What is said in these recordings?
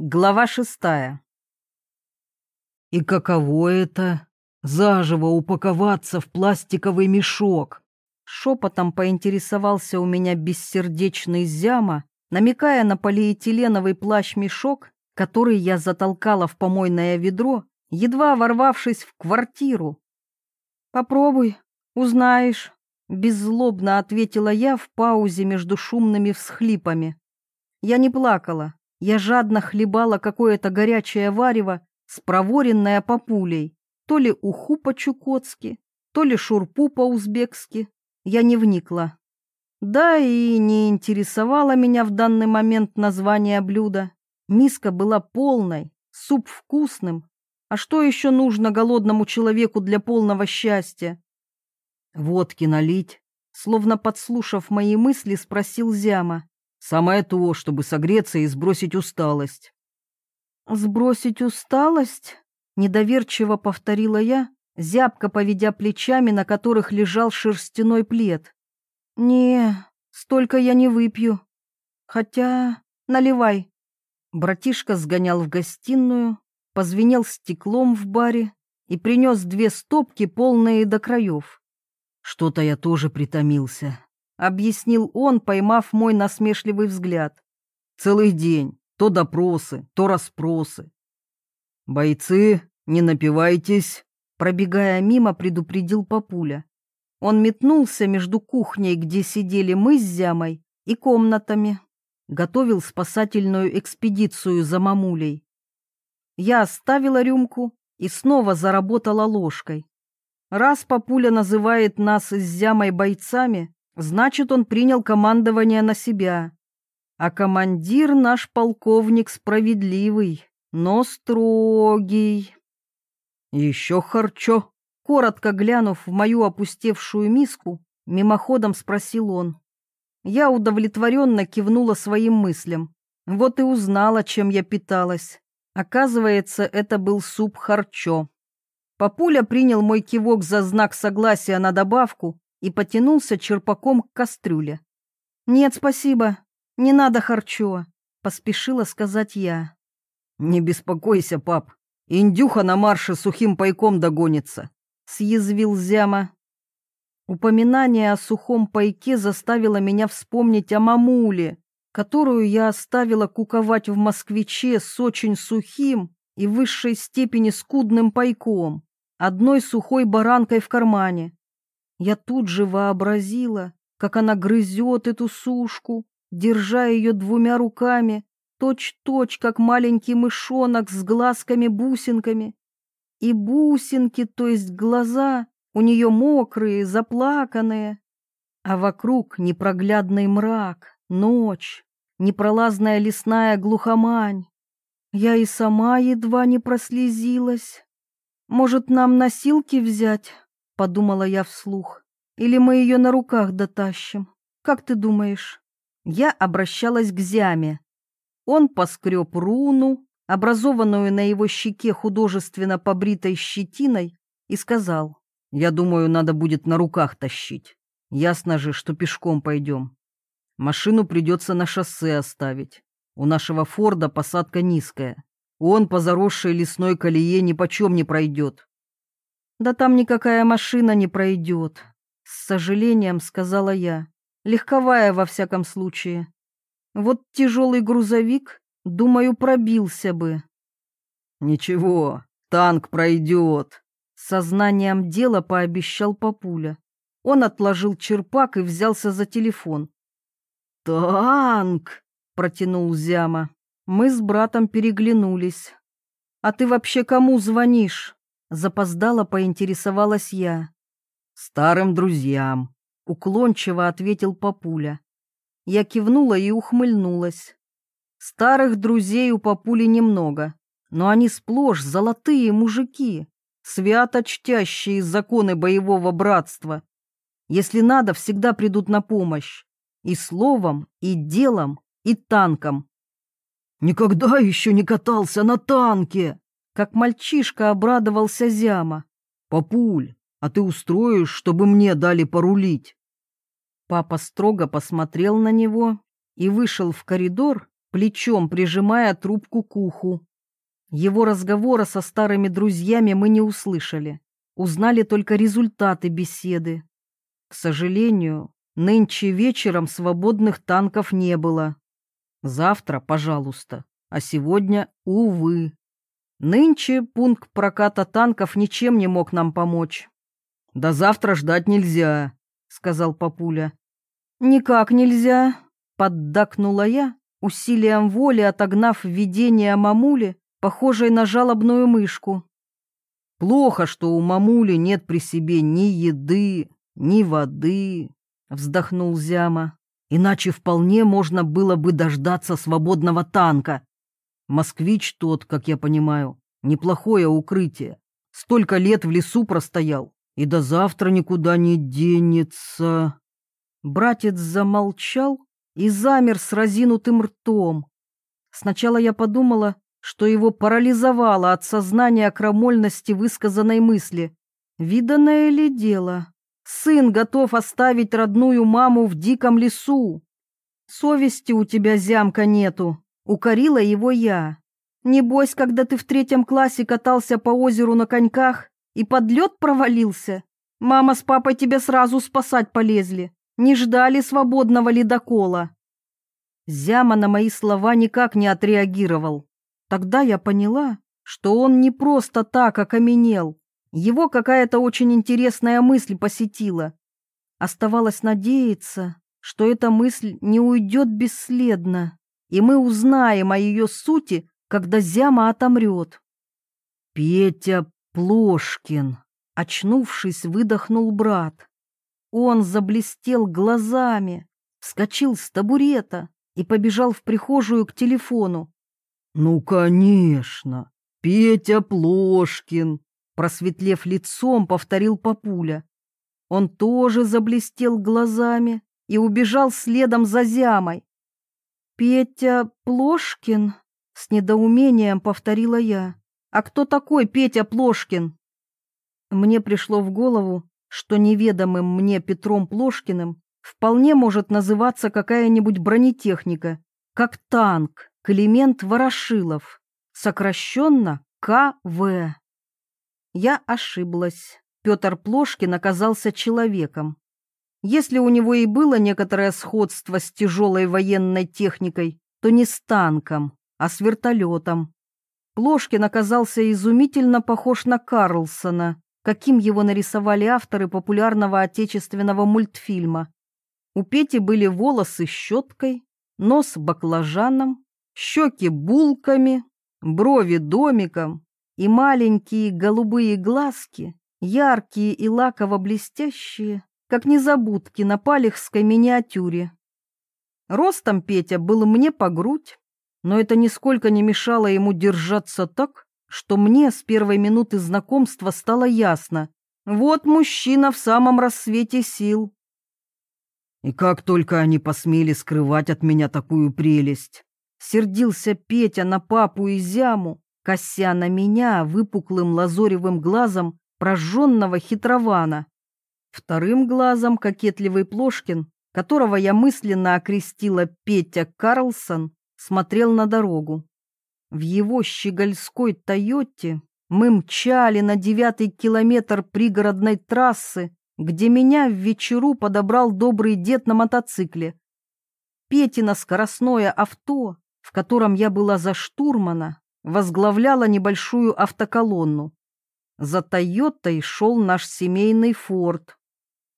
Глава шестая. И каково это — заживо упаковаться в пластиковый мешок? Шепотом поинтересовался у меня бессердечный зяма, намекая на полиэтиленовый плащ-мешок, который я затолкала в помойное ведро, едва ворвавшись в квартиру. «Попробуй, узнаешь», — беззлобно ответила я в паузе между шумными всхлипами. Я не плакала, я жадно хлебала какое-то горячее варево, спроворенное папулей, то ли уху по-чукотски, то ли шурпу по-узбекски. Я не вникла. Да и не интересовало меня в данный момент название блюда. Миска была полной, суп вкусным. А что еще нужно голодному человеку для полного счастья? Водки налить, словно подслушав мои мысли, спросил Зяма. Самое то, чтобы согреться и сбросить усталость. «Сбросить усталость?» — недоверчиво повторила я, зябко поведя плечами, на которых лежал шерстяной плед. «Не, столько я не выпью. Хотя наливай». Братишка сгонял в гостиную, позвенел стеклом в баре и принес две стопки, полные до краев. «Что-то я тоже притомился», объяснил он, поймав мой насмешливый взгляд. Целый день, то допросы, то расспросы. Бойцы, не напивайтесь, пробегая мимо, предупредил папуля. Он метнулся между кухней, где сидели мы с Зямой, и комнатами. Готовил спасательную экспедицию за мамулей. Я оставила рюмку и снова заработала ложкой. Раз папуля называет нас с Зямой бойцами, Значит, он принял командование на себя. А командир наш полковник справедливый, но строгий. Еще харчо. Коротко глянув в мою опустевшую миску, мимоходом спросил он. Я удовлетворенно кивнула своим мыслям. Вот и узнала, чем я питалась. Оказывается, это был суп харчо. Папуля принял мой кивок за знак согласия на добавку и потянулся черпаком к кастрюле. «Нет, спасибо, не надо харчо», — поспешила сказать я. «Не беспокойся, пап, индюха на марше сухим пайком догонится», — съязвил Зяма. Упоминание о сухом пайке заставило меня вспомнить о мамуле, которую я оставила куковать в москвиче с очень сухим и в высшей степени скудным пайком, одной сухой баранкой в кармане. Я тут же вообразила, как она грызет эту сушку, держа ее двумя руками, точь-точь, как маленький мышонок с глазками-бусинками. И бусинки, то есть глаза, у нее мокрые, заплаканные. А вокруг непроглядный мрак, ночь, непролазная лесная глухомань. Я и сама едва не прослезилась. Может, нам носилки взять? Подумала я вслух. Или мы ее на руках дотащим? Как ты думаешь? Я обращалась к Зяме. Он поскреб руну, образованную на его щеке художественно побритой щетиной, и сказал, «Я думаю, надо будет на руках тащить. Ясно же, что пешком пойдем. Машину придется на шоссе оставить. У нашего Форда посадка низкая. Он по заросшей лесной колее ни почем не пройдет. «Да там никакая машина не пройдет», — с сожалением сказала я. «Легковая, во всяком случае. Вот тяжелый грузовик, думаю, пробился бы». «Ничего, танк пройдет», — сознанием дела пообещал папуля. Он отложил черпак и взялся за телефон. «Танк!» — протянул Зяма. Мы с братом переглянулись. «А ты вообще кому звонишь?» Запоздала поинтересовалась я. «Старым друзьям», — уклончиво ответил папуля. Я кивнула и ухмыльнулась. Старых друзей у папули немного, но они сплошь золотые мужики, свято чтящие законы боевого братства. Если надо, всегда придут на помощь. И словом, и делом, и танком. «Никогда еще не катался на танке!» Как мальчишка обрадовался Зяма. «Папуль, а ты устроишь, чтобы мне дали порулить?» Папа строго посмотрел на него и вышел в коридор, плечом прижимая трубку к уху. Его разговора со старыми друзьями мы не услышали, узнали только результаты беседы. К сожалению, нынче вечером свободных танков не было. Завтра, пожалуйста, а сегодня, увы. Нынче пункт проката танков ничем не мог нам помочь. «До завтра ждать нельзя», — сказал папуля. «Никак нельзя», — поддакнула я, усилием воли отогнав видение мамули, похожей на жалобную мышку. «Плохо, что у мамули нет при себе ни еды, ни воды», — вздохнул Зяма. «Иначе вполне можно было бы дождаться свободного танка. Москвич тот, как я понимаю, неплохое укрытие. Столько лет в лесу простоял и до завтра никуда не денется. Братец замолчал и замер с разинутым ртом. Сначала я подумала, что его парализовало от сознания крамольности высказанной мысли. Виданное ли дело? Сын готов оставить родную маму в диком лесу. Совести у тебя, зямка, нету. Укорила его я. Небось, когда ты в третьем классе катался по озеру на коньках и под лед провалился, мама с папой тебя сразу спасать полезли, не ждали свободного ледокола. Зяма на мои слова никак не отреагировал. Тогда я поняла, что он не просто так окаменел. Его какая-то очень интересная мысль посетила. Оставалось надеяться, что эта мысль не уйдет бесследно и мы узнаем о ее сути, когда Зяма отомрет. Петя Плошкин, очнувшись, выдохнул брат. Он заблестел глазами, вскочил с табурета и побежал в прихожую к телефону. «Ну, конечно, Петя Плошкин!» Просветлев лицом, повторил папуля. Он тоже заблестел глазами и убежал следом за Зямой. «Петя Плошкин?» — с недоумением повторила я. «А кто такой Петя Плошкин?» Мне пришло в голову, что неведомым мне Петром Плошкиным вполне может называться какая-нибудь бронетехника, как танк Климент Ворошилов, сокращенно КВ. Я ошиблась. Петр Плошкин оказался человеком, если у него и было некоторое сходство с тяжелой военной техникой, то не с танком, а с вертолетом. Плошкин оказался изумительно похож на Карлсона, каким его нарисовали авторы популярного отечественного мультфильма. У Пети были волосы щеткой, нос баклажаном, щеки булками, брови домиком и маленькие голубые глазки, яркие и лаково-блестящие, как незабудки на палехской миниатюре. Ростом Петя был мне по грудь, но это нисколько не мешало ему держаться так, что мне с первой минуты знакомства стало ясно. Вот мужчина в самом рассвете сил. И как только они посмели скрывать от меня такую прелесть, сердился Петя на папу и зяму, кося на меня выпуклым лазоревым глазом прожженного хитрована. Вторым глазом кокетливый Плошкин, которого я мысленно окрестила Петя Карлсон, смотрел на дорогу. В его щегольской «Тойоте» мы мчали на девятый километр пригородной трассы, где меня в вечеру подобрал добрый дед на мотоцикле. Петина скоростное авто, в котором я была за штурмана, возглавляло небольшую автоколонну. За «Тойотой» шел наш семейный «Форд»,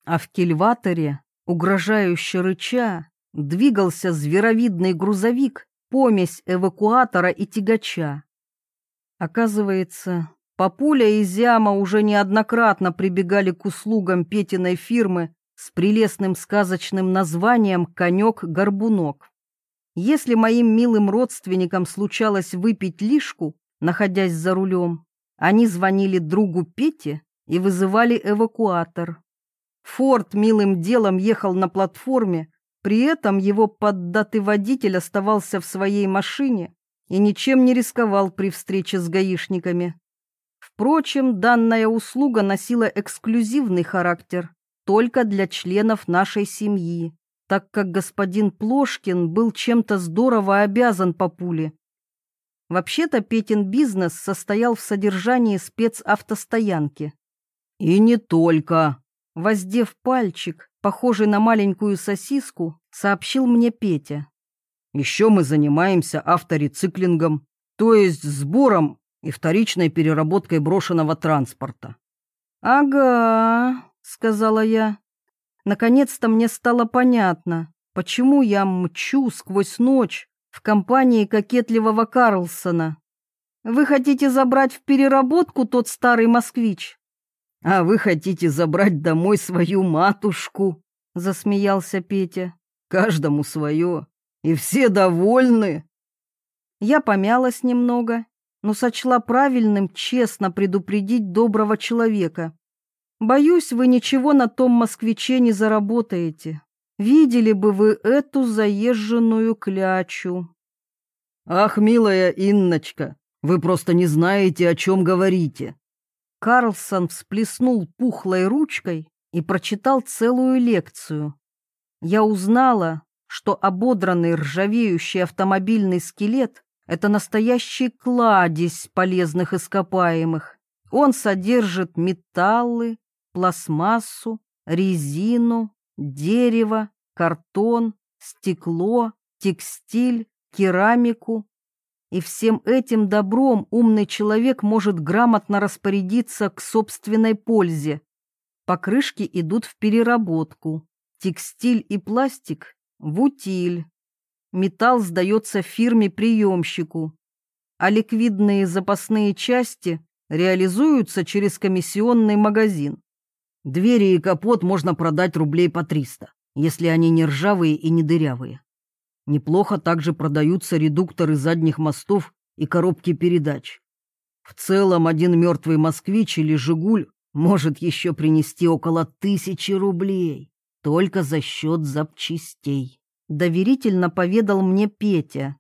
а в кильваторе, угрожающе рыча, двигался зверовидный грузовик, помесь эвакуатора и тягача. Оказывается, Папуля и Зяма уже неоднократно прибегали к услугам Петиной фирмы с прелестным сказочным названием «Конек-горбунок». Если моим милым родственникам случалось выпить лишку, находясь за рулем, они звонили другу Пете и вызывали эвакуатор. Форд милым делом ехал на платформе, при этом его поддатый водитель оставался в своей машине и ничем не рисковал при встрече с гаишниками. Впрочем, данная услуга носила эксклюзивный характер только для членов нашей семьи. так как господин Плошкин был чем-то здорово обязан папуле. Вообще-то Петин бизнес состоял в содержании спецавтостоянки. И не только. Воздев пальчик, похожий на маленькую сосиску, сообщил мне Петя. Еще мы занимаемся авторециклингом, то есть сбором и вторичной переработкой брошенного транспорта. «Ага», — сказала я. Наконец-то мне стало понятно, почему я мчу сквозь ночь в компании кокетливого Карлсона. Вы хотите забрать в переработку тот старый москвич? А вы хотите забрать домой свою матушку? Засмеялся Петя. Каждому свое. И все довольны. Я помялась немного, но сочла правильным честно предупредить доброго человека. Боюсь, вы ничего на том москвиче не заработаете. Видели бы вы эту заезженную клячу. Ах, милая Инночка, вы просто не знаете, о чем говорите. Карлсон всплеснул пухлой ручкой и прочитал целую лекцию. Я узнала, что ободранный ржавеющий автомобильный скелет — это настоящий кладезь полезных ископаемых. Он содержит металлы, пластмассу, резину, дерево, картон, стекло, текстиль, керамику, и всем этим добром умный человек может грамотно распорядиться к собственной пользе. Покрышки идут в переработку, текстиль и пластик – в утиль. Металл сдается фирме-приемщику, а ликвидные запасные части реализуются через комиссионный магазин. Двери и капот можно продать рублей по 300, если они не ржавые и не дырявые. Неплохо также продаются редукторы задних мостов и коробки передач. В целом один мертвый москвич или «Жигуль» может еще принести около тысячи рублей, только за счет запчастей. Доверительно поведал мне Петя.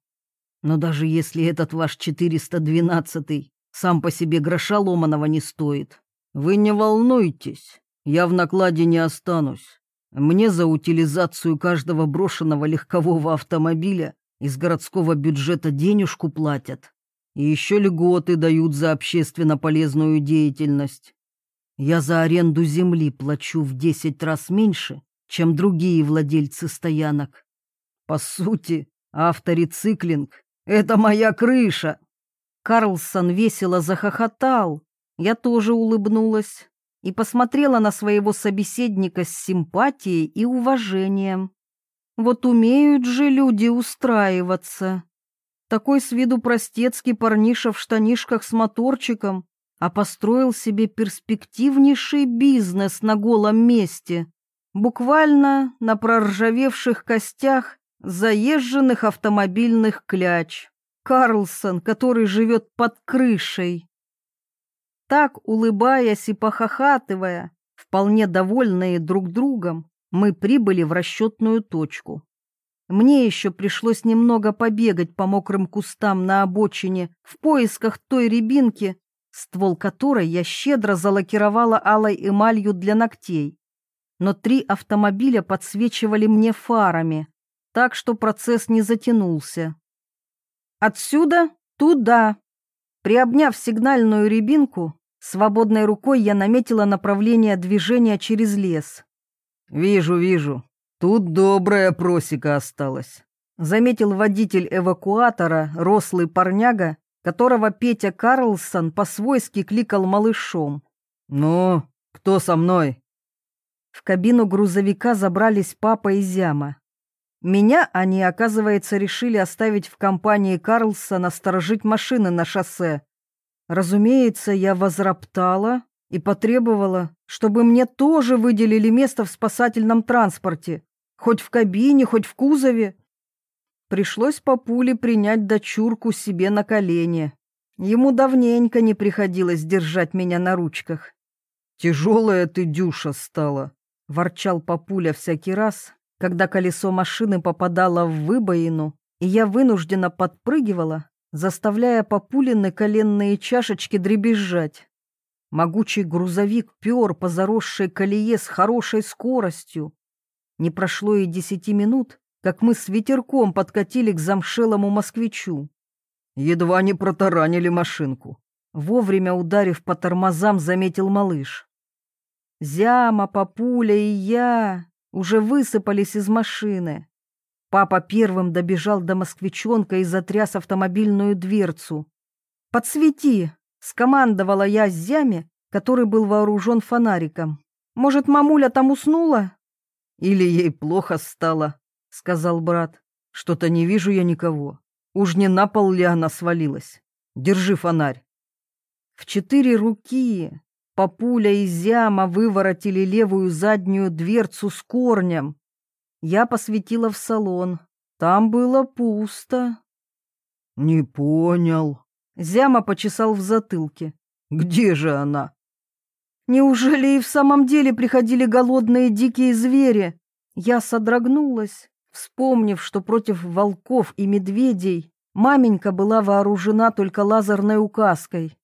Но даже если этот ваш 412 сам по себе гроша ломаного не стоит, вы не волнуйтесь, я в накладе не останусь. Мне за утилизацию каждого брошенного легкового автомобиля из городского бюджета денежку платят. И еще льготы дают за общественно полезную деятельность. Я за аренду земли плачу в десять раз меньше, чем другие владельцы стоянок. По сути, авторециклинг — это моя крыша. Карлсон весело захохотал. Я тоже улыбнулась и посмотрела на своего собеседника с симпатией и уважением. Вот умеют же люди устраиваться. Такой с виду простецкий парниша в штанишках с моторчиком, а построил себе перспективнейший бизнес на голом месте, буквально на проржавевших костях заезженных автомобильных кляч. Карлсон, который живет под крышей. Так, улыбаясь и похохатывая, вполне довольные друг другом, мы прибыли в расчетную точку. Мне еще пришлось немного побегать по мокрым кустам на обочине в поисках той рябинки, ствол которой я щедро залакировала алой эмалью для ногтей. Но три автомобиля подсвечивали мне фарами, так что процесс не затянулся. Отсюда туда. Приобняв сигнальную рябинку, Свободной рукой я наметила направление движения через лес. «Вижу, вижу. Тут добрая просека осталась», — заметил водитель эвакуатора, рослый парняга, которого Петя Карлсон по-свойски кликал малышом. «Ну, кто со мной?» В кабину грузовика забрались папа и Зяма. Меня они, оказывается, решили оставить в компании Карлсона сторожить машины на шоссе, Разумеется, я возроптала и потребовала, чтобы мне тоже выделили место в спасательном транспорте, хоть в кабине, хоть в кузове. Пришлось по пуле принять дочурку себе на колени. Ему давненько не приходилось держать меня на ручках. «Тяжелая ты, Дюша, стала», — ворчал папуля всякий раз, когда колесо машины попадало в выбоину, и я вынужденно подпрыгивала, заставляя Папулины коленные чашечки дребезжать. Могучий грузовик пер по заросшей колее с хорошей скоростью. Не прошло и десяти минут, как мы с ветерком подкатили к замшелому москвичу. Едва не протаранили машинку. Вовремя ударив по тормозам, заметил малыш. Зяма, папуля и я уже высыпались из машины. Папа первым добежал до москвичонка и затряс автомобильную дверцу. «Подсвети!» — скомандовала я Зяме, который был вооружен фонариком. «Может, мамуля там уснула?» «Или ей плохо стало», — сказал брат. «Что-то не вижу я никого. Уж не на пол ли она свалилась? Держи фонарь». В четыре руки папуля и зяма выворотили левую заднюю дверцу с корнем. Я посветила в салон. Там было пусто. «Не понял». Зяма почесал в затылке. «Где же она?» Неужели и в самом деле приходили голодные дикие звери? Я содрогнулась, вспомнив, что против волков и медведей маменька была вооружена только лазерной указкой.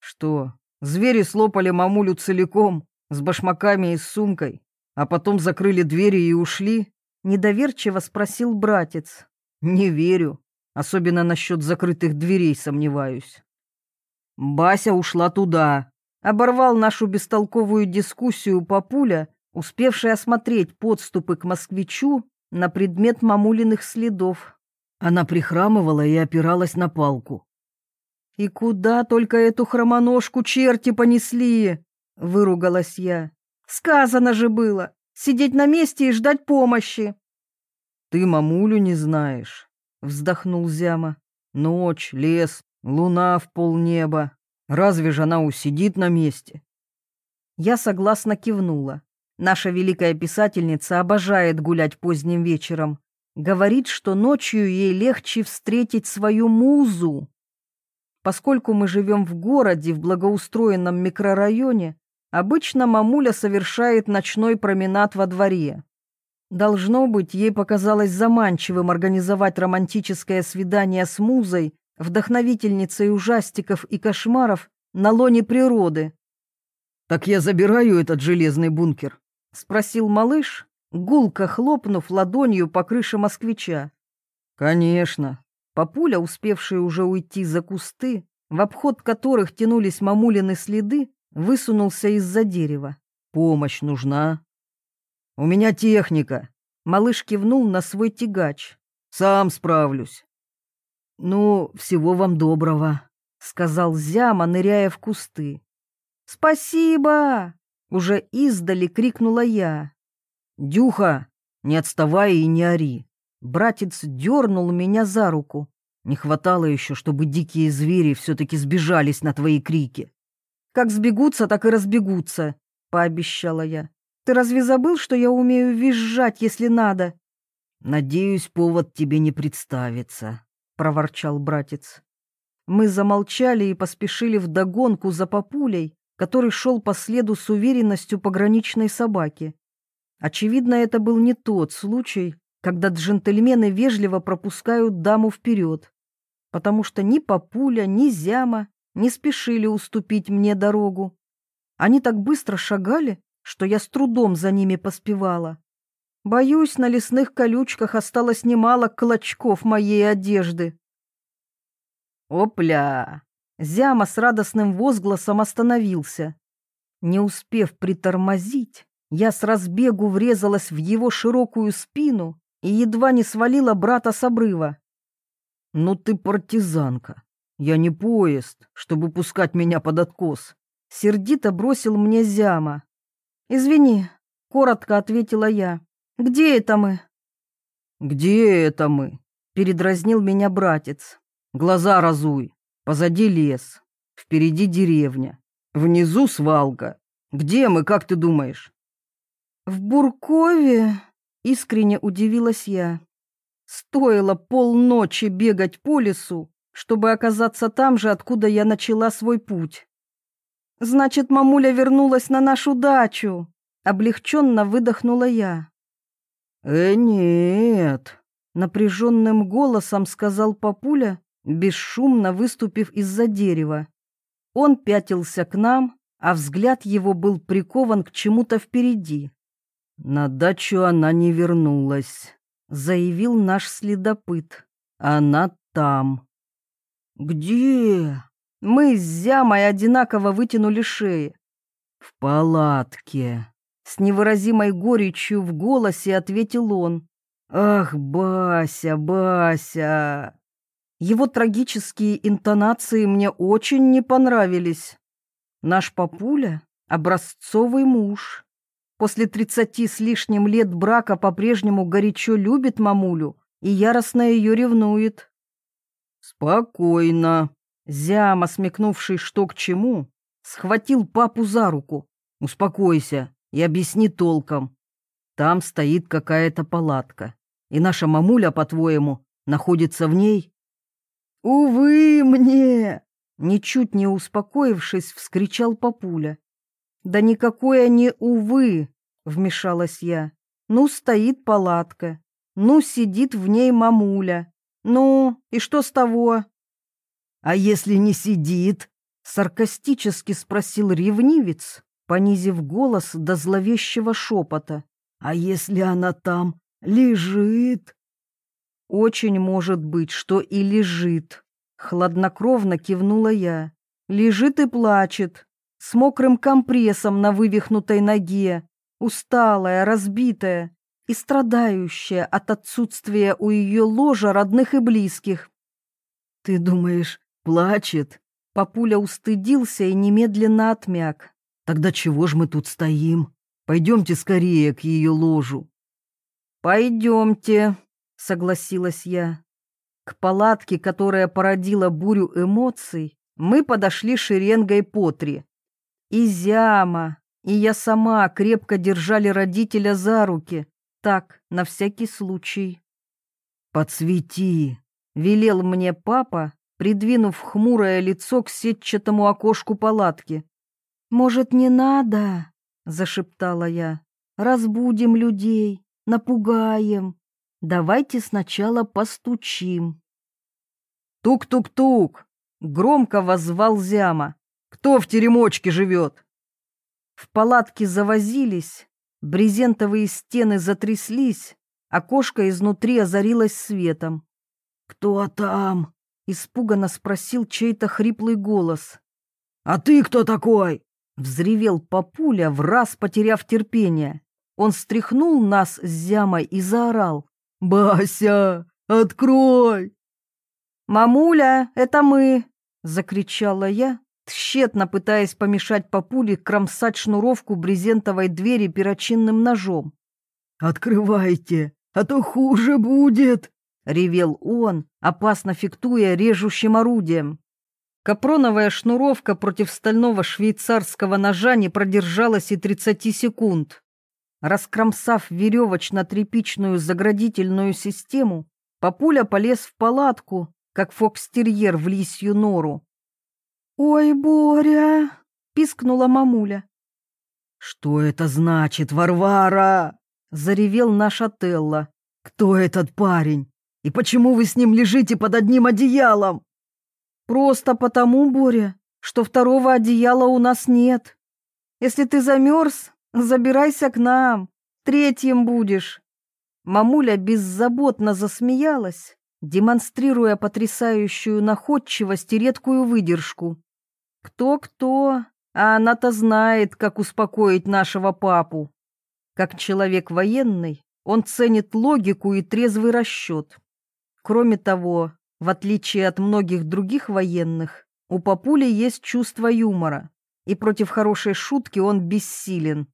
Что, звери слопали мамулю целиком, с башмаками и с сумкой, а потом закрыли двери и ушли? Недоверчиво спросил братец. Не верю, особенно насчет закрытых дверей сомневаюсь. Бася ушла туда, оборвал нашу бестолковую дискуссию папуля, успевший осмотреть подступы к москвичу на предмет мамулиных следов. Она прихрамывала и опиралась на палку. «И куда только эту хромоножку черти понесли?» — выругалась я. «Сказано же было, сидеть на месте и ждать помощи». «Ты мамулю не знаешь», — вздохнул Зяма. «Ночь, лес, луна в полнеба. Разве же она усидит на месте?» Я согласно кивнула. Наша великая писательница обожает гулять поздним вечером. Говорит, что ночью ей легче встретить свою музу. Поскольку мы живем в городе, в благоустроенном микрорайоне, обычно мамуля совершает ночной променад во дворе. Должно быть, ей показалось заманчивым организовать романтическое свидание с музой, вдохновительницей ужастиков и кошмаров на лоне природы. «Так я забираю этот железный бункер?» — спросил малыш, гулко хлопнув ладонью по крыше москвича. «Конечно», Папуля, успевший уже уйти за кусты, в обход которых тянулись мамулины следы, высунулся из-за дерева. «Помощь нужна?» «У меня техника», — малыш кивнул на свой тягач. «Сам справлюсь». «Ну, всего вам доброго», — сказал Зяма, ныряя в кусты. «Спасибо!» — уже издали крикнула я. «Дюха, не отставай и не ори. Братец дернул меня за руку. Не хватало еще, чтобы дикие звери все-таки сбежались на твои крики. «Как сбегутся, так и разбегутся», — пообещала я. «Ты разве забыл, что я умею визжать, если надо?» «Надеюсь, повод тебе не представится», — проворчал братец. Мы замолчали и поспешили вдогонку за папулей, который шел по следу с уверенностью пограничной собаки. Очевидно, это был не тот случай, когда джентльмены вежливо пропускают даму вперед, потому что ни Папуля, ни Зяма не спешили уступить мне дорогу. Они так быстро шагали, что я с трудом за ними поспевала. Боюсь, на лесных колючках осталось немало клочков моей одежды. Опля! Зяма с радостным возгласом остановился. Не успев притормозить, я с разбегу врезалась в его широкую спину и едва не свалила брата с обрыва. «Ну ты партизанка! Я не поезд, чтобы пускать меня под откос!» Сердито бросил мне Зяма. «Извини», — коротко ответила я. «Где это мы?» «Где это мы?» — передразнил меня братец. «Глаза разуй. Позади лес. Впереди деревня. Внизу свалка. Где мы, как ты думаешь?» «В Буркове?» Искренне удивилась я. Стоило полночи бегать по лесу, чтобы оказаться там же, откуда я начала свой путь. Значит, мамуля вернулась на нашу дачу. Облегченно выдохнула я. «Э, нет», — напряженным голосом сказал папуля, бесшумно выступив из-за дерева. Он пятился к нам, а взгляд его был прикован к чему-то впереди. На дачу она не вернулась, заявил наш следопыт. Она там. Где? Мы с Зямой одинаково вытянули шеи. В палатке. С невыразимой горечью в голосе ответил он. Ах, Бася, Бася. Его трагические интонации мне очень не понравились. Наш папуля — образцовый муж. После тридцати с лишним лет брака по-прежнему горячо любит мамулю и яростно ее ревнует. «Спокойно», — Зяма, смекнувший что к чему, схватил папу за руку. «Успокойся и объясни толком. Там стоит какая-то палатка, и наша мамуля, по-твоему, находится в ней?» «Увы мне!» Ничуть не успокоившись, вскричал папуля. «Да никакое не увы!» — вмешалась я. «Ну, стоит палатка. Ну, сидит в ней мамуля. Ну, и что с того?» «А если не сидит?» — саркастически спросил ревнивец, понизив голос до зловещего шепота. «А если она там лежит?» «Очень может быть, что и лежит», — хладнокровно кивнула я. «Лежит и плачет, с мокрым компрессом на вывихнутой ноге, усталая, разбитая и страдающая от отсутствия у ее ложа родных и близких». «Ты думаешь, плачет?» Папуля устыдился и немедленно отмяк. «Тогда чего ж мы тут стоим? Пойдемте скорее к ее ложу». «Пойдемте», согласилась я. К палатке, которая породила бурю эмоций, мы подошли шеренгой по три. И Зяма, и я сама крепко держали родителя за руки, так, на всякий случай. «Подсвети», — велел мне папа, придвинув хмурое лицо к сетчатому окошку палатки. «Может, не надо?» — зашептала я. «Разбудим людей, напугаем». Давайте сначала постучим. Тук-тук-тук! Громко воззвал Зяма. Кто в теремочке живет? В палатке завозились, брезентовые стены затряслись, окошко изнутри озарилось светом. «Кто там?» — испуганно спросил чей-то хриплый голос. «А ты кто такой?» — взревел папуля, в раз потеряв терпение. Он стряхнул нас с зямой и заорал. «Бася, открой!» «Мамуля, это мы!» — закричала я, тщетно пытаясь помешать папуле кромсать шнуровку брезентовой двери перочинным ножом. «Открывайте, а то хуже будет!» — ревел он, опасно фиктуя режущим орудием. Капроновая шнуровка против стального швейцарского ножа не продержалась и тридцати секунд. Раскромсав веревочно-тряпичную заградительную систему, Папуля полез в палатку, как фокстерьер в лисью нору. «Ой, Боря!» — пискнула мамуля. «Что это значит, Варвара?» — заревел наш Отелло. «Кто этот парень? И почему вы с ним лежите под одним одеялом?» «Просто потому, Боря, что второго одеяла у нас нет. Если ты замерз, Забирайся к нам, третьим будешь. Мамуля беззаботно засмеялась, демонстрируя потрясающую находчивость и редкую выдержку. Кто-кто, а она-то знает, как успокоить нашего папу. Как человек военный, он ценит логику и трезвый расчет. Кроме того, в отличие от многих других военных, у папули есть чувство юмора, и против хорошей шутки он бессилен.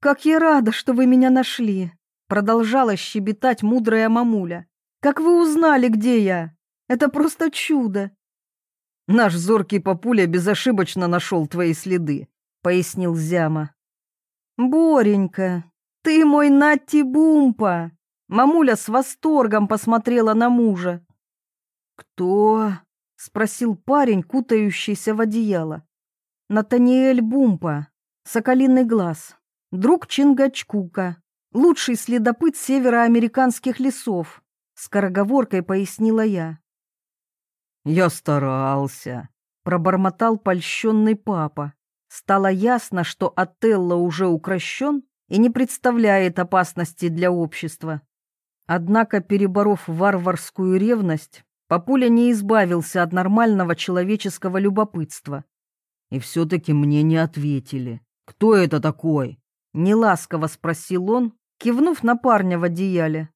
«Как я рада, что вы меня нашли!» Продолжала щебетать мудрая мамуля. «Как вы узнали, где я? Это просто чудо!» «Наш зоркий папуля безошибочно нашел твои следы», — пояснил Зяма. «Боренька, ты мой Натти Бумпа!» Мамуля с восторгом посмотрела на мужа. «Кто?» — спросил парень, кутающийся в одеяло. «Натаниэль Бумпа, соколиный глаз друг Чингачкука, лучший следопыт североамериканских лесов, скороговоркой пояснила я. Я старался, пробормотал польщенный папа. Стало ясно, что Отелло уже укращен, и не представляет опасности для общества. Однако, переборов варварскую ревность, Папуля не избавился от нормального человеческого любопытства. И все-таки мне не ответили. Кто это такой? Неласково спросил он, кивнув на парня в одеяле.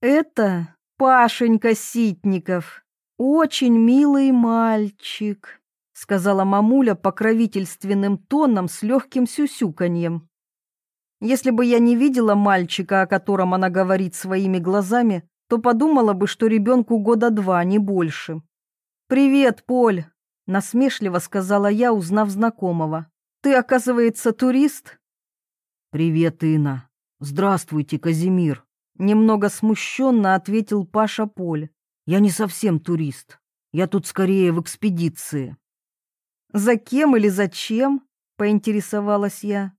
Это Пашенька Ситников, очень милый мальчик, сказала мамуля покровительственным тоном с легким сюсюканьем. Если бы я не видела мальчика, о котором она говорит своими глазами, то подумала бы, что ребенку года два, не больше. «Привет, Поль!» — насмешливо сказала я, узнав знакомого. «Ты, оказывается, турист?» «Привет, Инна. Здравствуйте, Казимир!» Немного смущенно ответил Паша Поль. «Я не совсем турист. Я тут скорее в экспедиции». «За кем или зачем?» — поинтересовалась я.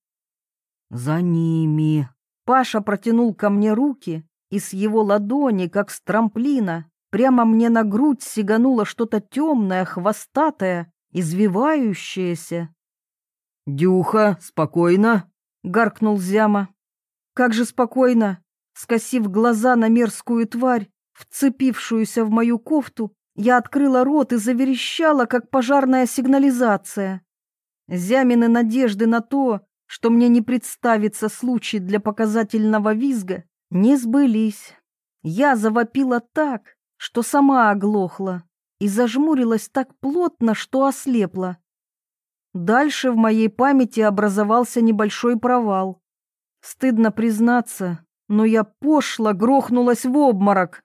«За ними». Паша протянул ко мне руки, и с его ладони, как с трамплина, прямо мне на грудь сигануло что-то темное, хвостатое, извивающееся. «Дюха, спокойно!» — гаркнул Зяма. «Как же спокойно!» Скосив глаза на мерзкую тварь, вцепившуюся в мою кофту, я открыла рот и заверещала, как пожарная сигнализация. Зямины надежды на то, что мне не представится случай для показательного визга, не сбылись. Я завопила так, что сама оглохла, и зажмурилась так плотно, что ослепла. Дальше в моей памяти образовался небольшой провал. Стыдно признаться, но я пошло грохнулась в обморок,